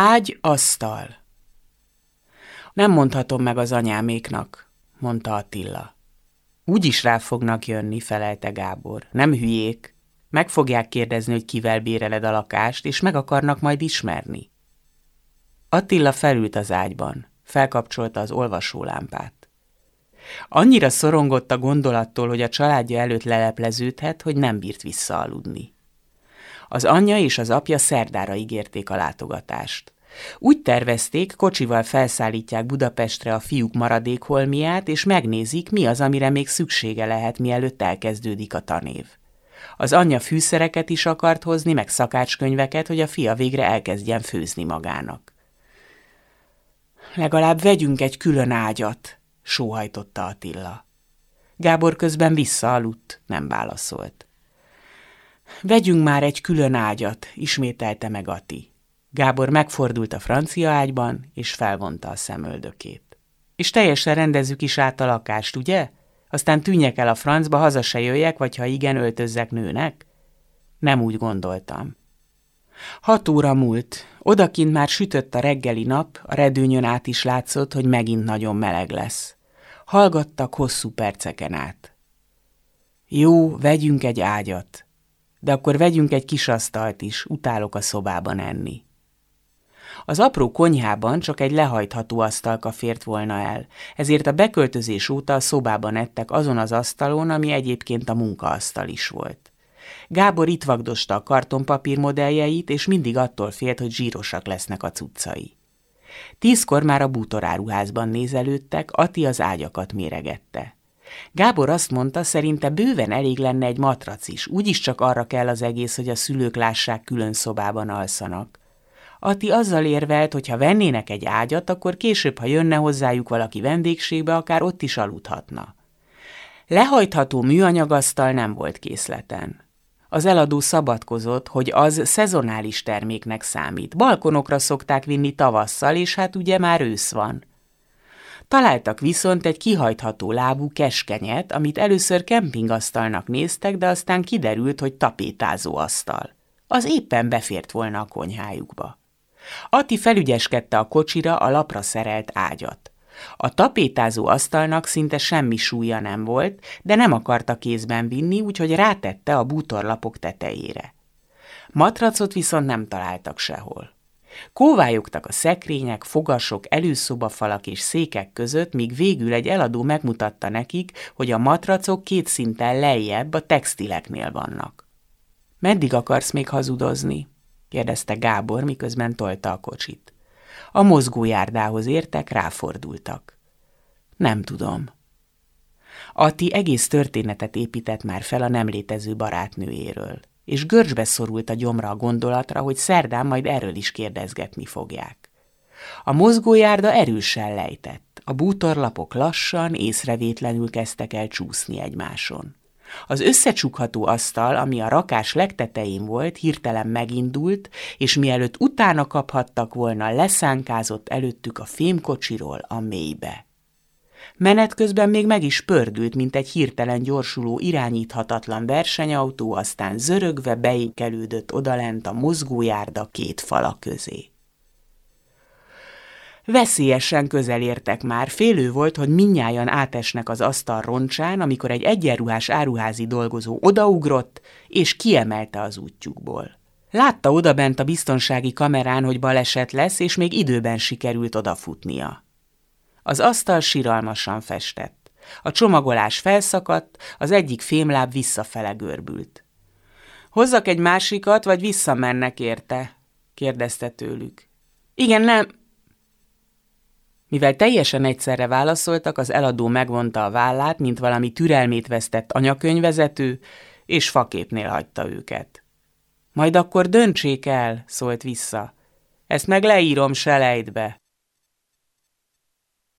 Ágy, asztal. Nem mondhatom meg az anyáméknak, mondta Attila. Úgy is rá fognak jönni, felelte Gábor. Nem hülyék. Meg fogják kérdezni, hogy kivel béreled a lakást, és meg akarnak majd ismerni. Attila felült az ágyban, felkapcsolta az olvasólámpát. Annyira szorongott a gondolattól, hogy a családja előtt lelepleződhet, hogy nem bírt visszaaludni. Az anyja és az apja szerdára ígérték a látogatást. Úgy tervezték, kocsival felszállítják Budapestre a fiúk maradékholmiát, és megnézik, mi az, amire még szüksége lehet, mielőtt elkezdődik a tanév. Az anyja fűszereket is akart hozni, meg szakácskönyveket, hogy a fia végre elkezdjen főzni magának. Legalább vegyünk egy külön ágyat, sóhajtotta Attila. Gábor közben visszaaludt, nem válaszolt. Vegyünk már egy külön ágyat, ismételte meg Ati. Gábor megfordult a francia ágyban, és felvonta a szemöldökét. És teljesen rendezzük is át a lakást, ugye? Aztán tűnjek el a francba, haza se jöjjek, vagy ha igen, öltözzek nőnek? Nem úgy gondoltam. Hat óra múlt. Odakint már sütött a reggeli nap, a redőnyön át is látszott, hogy megint nagyon meleg lesz. Hallgattak hosszú perceken át. Jó, vegyünk egy ágyat. De akkor vegyünk egy kis asztalt is, utálok a szobában enni. Az apró konyhában csak egy lehajtható asztalka fért volna el, ezért a beköltözés óta a szobában ettek azon az asztalon, ami egyébként a munkaasztal is volt. Gábor itt vagdosta a kartonpapír modelljeit, és mindig attól félt, hogy zsírosak lesznek a cuccai. Tízkor már a bútoráruházban nézelődtek, Ati az ágyakat méregette. Gábor azt mondta, szerinte bőven elég lenne egy matrac is, úgyis csak arra kell az egész, hogy a szülők lássák külön szobában alszanak. Ati azzal érvelt, hogy ha vennének egy ágyat, akkor később, ha jönne hozzájuk valaki vendégségbe, akár ott is aludhatna. Lehajtható műanyagasztal nem volt készleten. Az eladó szabadkozott, hogy az szezonális terméknek számít. Balkonokra szokták vinni tavasszal, és hát ugye már ősz van. Találtak viszont egy kihajtható lábú keskenyet, amit először kempingasztalnak néztek, de aztán kiderült, hogy tapétázó asztal. Az éppen befért volna a konyhájukba. Ati felügyeskedte a kocsira a lapra szerelt ágyat. A tapétázó asztalnak szinte semmi súlya nem volt, de nem akarta kézben vinni, úgyhogy rátette a bútorlapok tetejére. Matracot viszont nem találtak sehol. Kóvályogtak a szekrények, fogasok, előszobafalak és székek között, míg végül egy eladó megmutatta nekik, hogy a matracok két szinten lejjebb a textileknél vannak. Meddig akarsz még hazudozni? kérdezte Gábor, miközben tolta a kocsit. A mozgójárdához értek, ráfordultak. Nem tudom. Ati egész történetet épített már fel a nem létező barátnőjéről, és görcsbe szorult a gyomra a gondolatra, hogy szerdán majd erről is kérdezgetni fogják. A mozgójárda erősen lejtett, a bútorlapok lassan, észrevétlenül kezdtek el csúszni egymáson. Az összecsukható asztal, ami a rakás legtetején volt, hirtelen megindult, és mielőtt utána kaphattak volna, leszánkázott előttük a fémkocsiról a mélybe. Menet közben még meg is pördült, mint egy hirtelen gyorsuló, irányíthatatlan versenyautó, aztán zörögve beékelődött odalent a mozgójárda két fala közé. Veszélyesen közel értek már, félő volt, hogy minnyájan átesnek az asztal roncsán, amikor egy egyenruhás áruházi dolgozó odaugrott, és kiemelte az útjukból. Látta odabent a biztonsági kamerán, hogy baleset lesz, és még időben sikerült odafutnia. Az asztal siralmasan festett. A csomagolás felszakadt, az egyik fémláb visszafele görbült. Hozzak egy másikat, vagy visszamennek érte? kérdezte tőlük. Igen, nem, mivel teljesen egyszerre válaszoltak, az eladó megvonta a vállát, mint valami türelmét vesztett anyakönyvezető, és faképnél hagyta őket. Majd akkor döntsék el, szólt vissza. Ezt meg leírom selejtbe.